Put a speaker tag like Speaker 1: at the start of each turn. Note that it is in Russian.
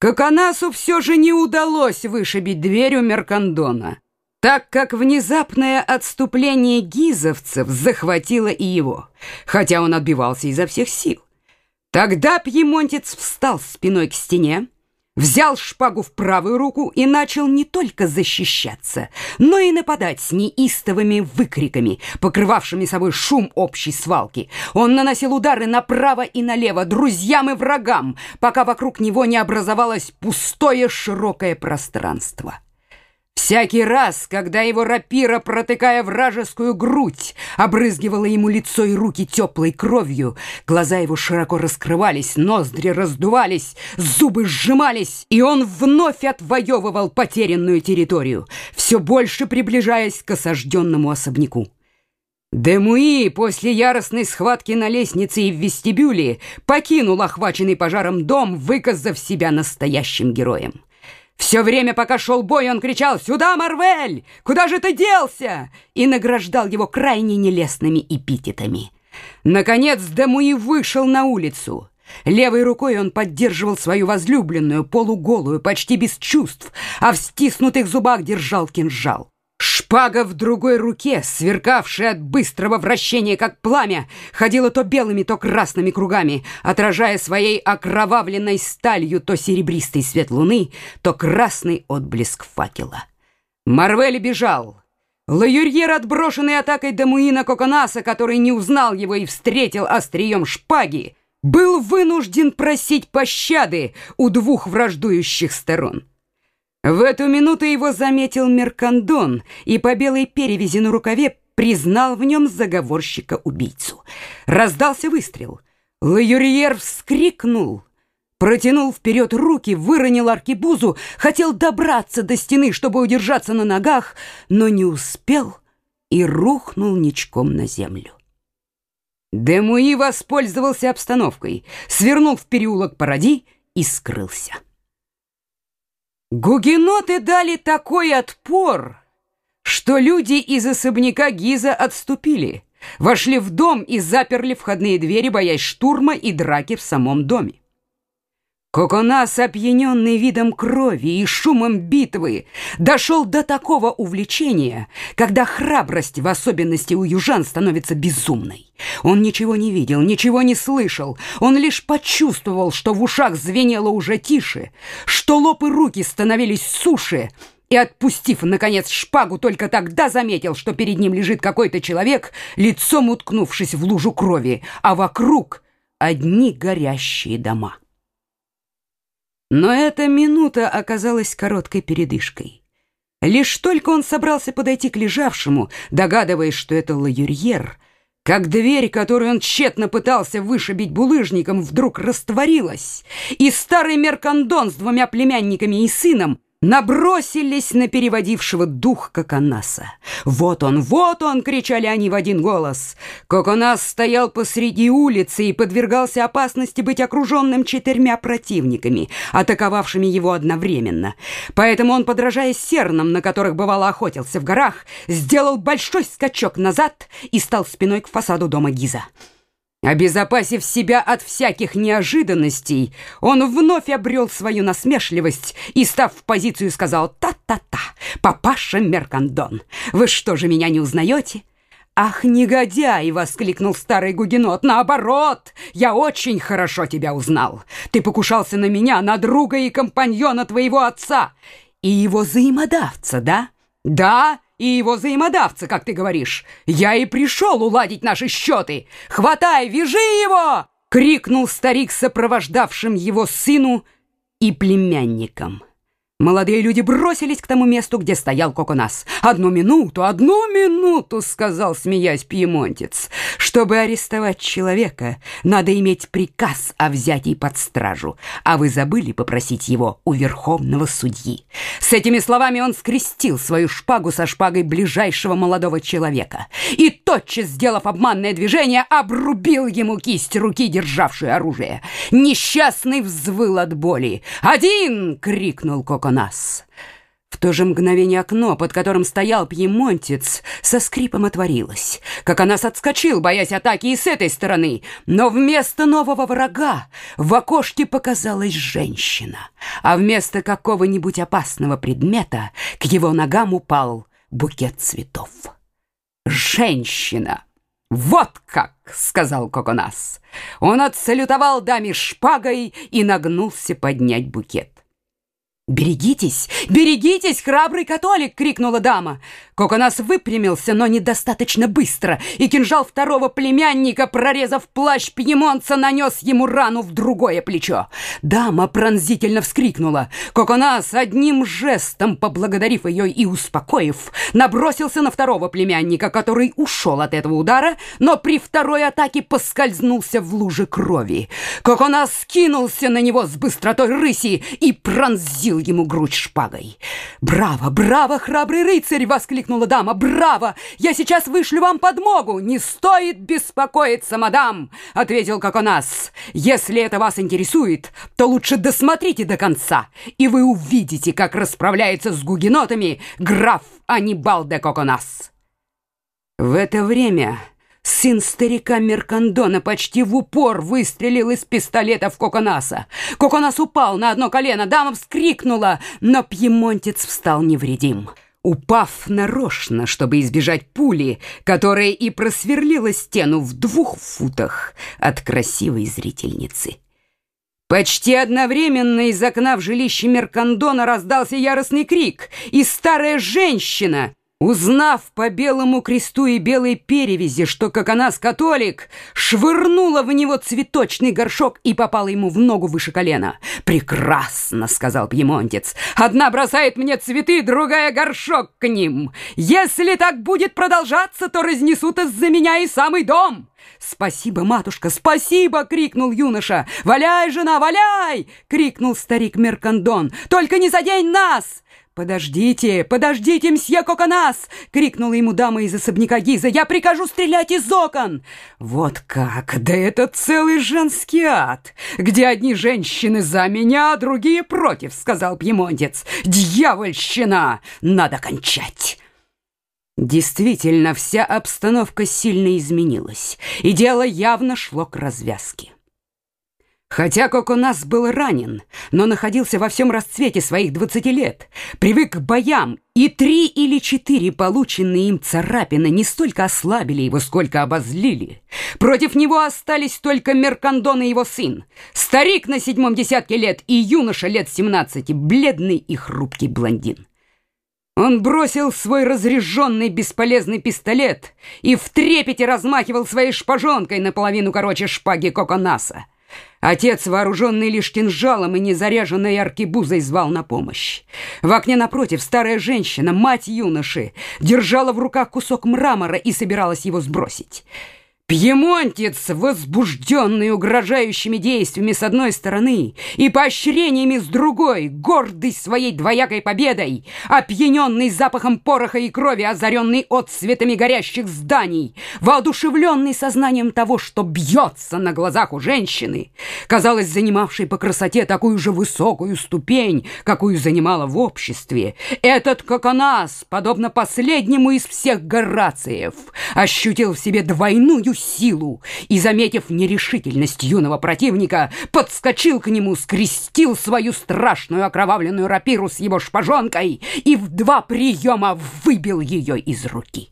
Speaker 1: Коконасу все же не удалось вышибить дверь у Меркандона, так как внезапное отступление гизовцев захватило и его, хотя он отбивался изо всех сил. Тогда пьемонтец встал спиной к стене, взял шпагу в правую руку и начал не только защищаться, но и нападать с неистовыми выкриками, покрывавшими собой шум общей свалки. Он наносил удары направо и налево, друзьям и врагам, пока вокруг него не образовалось пустое широкое пространство. Всякий раз, когда его рапира, протыкая вражескую грудь, обрызгивала ему лицо и руки теплой кровью, глаза его широко раскрывались, ноздри раздувались, зубы сжимались, и он вновь отвоевывал потерянную территорию, все больше приближаясь к осажденному особняку. Демуи после яростной схватки на лестнице и в вестибюле покинул охваченный пожаром дом, выказав себя настоящим героем. Все время, пока шел бой, он кричал «Сюда, Марвель! Куда же ты делся?» и награждал его крайне нелестными эпитетами. Наконец Демуи вышел на улицу. Левой рукой он поддерживал свою возлюбленную, полуголую, почти без чувств, а в стиснутых зубах держал кинжал. Шпага в другой руке, сверкавшая от быстрого вращения, как пламя, ходила то белыми, то красными кругами, отражая своей окровавленной сталью то серебристый свет луны, то красный отблеск факела. Марвель бежал. Лаюрьер, отброшенный атакой Дамуина Коконаса, который не узнал его и встретил острием шпаги, был вынужден просить пощады у двух враждующих сторон. В эту минуту его заметил Меркандон и по белой перевязи на рукаве признал в нем заговорщика-убийцу. Раздался выстрел. Лаюрьер вскрикнул, протянул вперед руки, выронил аркебузу, хотел добраться до стены, чтобы удержаться на ногах, но не успел и рухнул ничком на землю. Демуи воспользовался обстановкой, свернул в переулок Паради и скрылся. Гугеноты дали такой отпор, что люди из особняка Гиза отступили, вошли в дом и заперли входные двери, боясь штурма и драки в самом доме. Коконас, опьяненный видом крови и шумом битвы, дошел до такого увлечения, когда храбрость, в особенности у южан, становится безумной. Он ничего не видел, ничего не слышал, он лишь почувствовал, что в ушах звенело уже тише, что лоб и руки становились суше, и, отпустив, наконец, шпагу, только тогда заметил, что перед ним лежит какой-то человек, лицом уткнувшись в лужу крови, а вокруг одни горящие дома. Но эта минута оказалась короткой передышкой. Лишь только он собрался подойти к лежавшему, догадываясь, что это лаюрьер, как дверь, которую он тщетно пытался вышибить булыжником, вдруг растворилась, и старый меркандон с двумя племянниками и сыном набросились на переводившего дух Коконаса. «Вот он, вот он!» — кричали они в один голос. Коконас стоял посреди улицы и подвергался опасности быть окруженным четырьмя противниками, атаковавшими его одновременно. Поэтому он, подражая сернам, на которых бывало охотился в горах, сделал большой скачок назад и стал спиной к фасаду дома Гиза. Обезопасив себя от всяких неожиданностей, он вновь обрел свою насмешливость и, став в позицию, сказал «Та-та-та, папаша Меркандон, вы что же меня не узнаете?» «Ах, негодяй!» — воскликнул старый гугенот. «Наоборот, я очень хорошо тебя узнал. Ты покушался на меня, на друга и компаньона твоего отца и его взаимодавца, да?» «Да!» И его взаимодавца, как ты говоришь. Я и пришел уладить наши счеты. Хватай, вяжи его!» — крикнул старик сопровождавшим его сыну и племянникам. Молодые люди бросились к тому месту, где стоял Коконас. «Одну минуту, одну минуту!» — сказал, смеясь пьемонтец. «Чтобы арестовать человека, надо иметь приказ о взятии под стражу, а вы забыли попросить его у верховного судьи». С этими словами он скрестил свою шпагу со шпагой ближайшего молодого человека и, тотчас сделав обманное движение, обрубил ему кисть руки, державшую оружие. Несчастный взвыл от боли. «Один!» — крикнул Коконас нас. В то же мгновение окно, под которым стоял пьемонтец, со скрипом отворилось. Как она отскочил, боясь атаки и с этой стороны. Но вместо нового врага в окошке показалась женщина. А вместо какого-нибудь опасного предмета к его ногам упал букет цветов. «Женщина!» «Вот как!» — сказал Коконас. Он отсалютовал даме шпагой и нагнулся поднять букет. «Берегитесь! Берегитесь, храбрый католик!» — крикнула дама. Коконас выпрямился, но недостаточно быстро, и кинжал второго племянника, прорезав плащ пьемонца, нанес ему рану в другое плечо. Дама пронзительно вскрикнула. Коконас, одним жестом поблагодарив ее и успокоив, набросился на второго племянника, который ушел от этого удара, но при второй атаке поскользнулся в луже крови. Коконас скинулся на него с быстротой рыси и пронзил ему грудь шпагой. «Браво, браво, храбрый рыцарь!» — воскликнула дама. «Браво! Я сейчас вышлю вам подмогу! Не стоит беспокоиться, мадам!» — ответил Коконас. «Если это вас интересует, то лучше досмотрите до конца, и вы увидите, как расправляется с гугенотами граф Анибал де Коконас». В это время... Сын старика Меркандона почти в упор выстрелил из пистолета в Коконаса. Коконас упал на одно колено, дама вскрикнула, но пьемонтец встал невредим. Упав нарочно, чтобы избежать пули, которая и просверлила стену в двух футах от красивой зрительницы. Почти одновременно из окна в жилище Меркандона раздался яростный крик, и старая женщина Узнав по белому кресту и белой перевязи, что как она католик, швырнула в него цветочный горшок и попала ему в ногу выше колена. «Прекрасно!» — сказал пьемонтец. «Одна бросает мне цветы, другая горшок к ним. Если так будет продолжаться, то разнесут из-за меня и самый дом!» «Спасибо, матушка, спасибо!» — крикнул юноша. «Валяй, жена, валяй!» — крикнул старик Меркандон. «Только не задень нас!» «Подождите, подождите, мсье Коконас!» — крикнула ему дама из особняка Гиза. «Я прикажу стрелять из окон!» «Вот как! Да это целый женский ад! Где одни женщины за меня, а другие против!» — сказал пьемонтец. «Дьявольщина! Надо кончать!» Действительно, вся обстановка сильно изменилась, и дело явно шло к развязке. Хотя Коконас был ранен, но находился во всем расцвете своих двадцати лет, привык к боям, и три или четыре полученные им царапины не столько ослабили его, сколько обозлили. Против него остались только Меркандон и его сын, старик на седьмом десятке лет и юноша лет семнадцати, бледный и хрупкий блондин. Он бросил свой разряженный бесполезный пистолет и в трепете размахивал своей шпажонкой наполовину короче шпаги Коконаса. Отец, вооруженный лишь кинжалом и незаряженной аркебузой, звал на помощь. В окне напротив старая женщина, мать юноши, держала в руках кусок мрамора и собиралась его сбросить. Пьемонтец, возбужденный угрожающими действиями с одной стороны и поощрениями с другой, гордый своей двоякой победой, опьяненный запахом пороха и крови, озаренный отцветами горящих зданий, воодушевленный сознанием того, что бьется на глазах у женщины, казалось, занимавшей по красоте такую же высокую ступень, какую занимала в обществе, этот коконас, подобно последнему из всех Горациев, ощутил в себе двойную силу и, заметив нерешительность юного противника, подскочил к нему, скрестил свою страшную окровавленную рапиру с его шпажонкой и в два приема выбил ее из руки.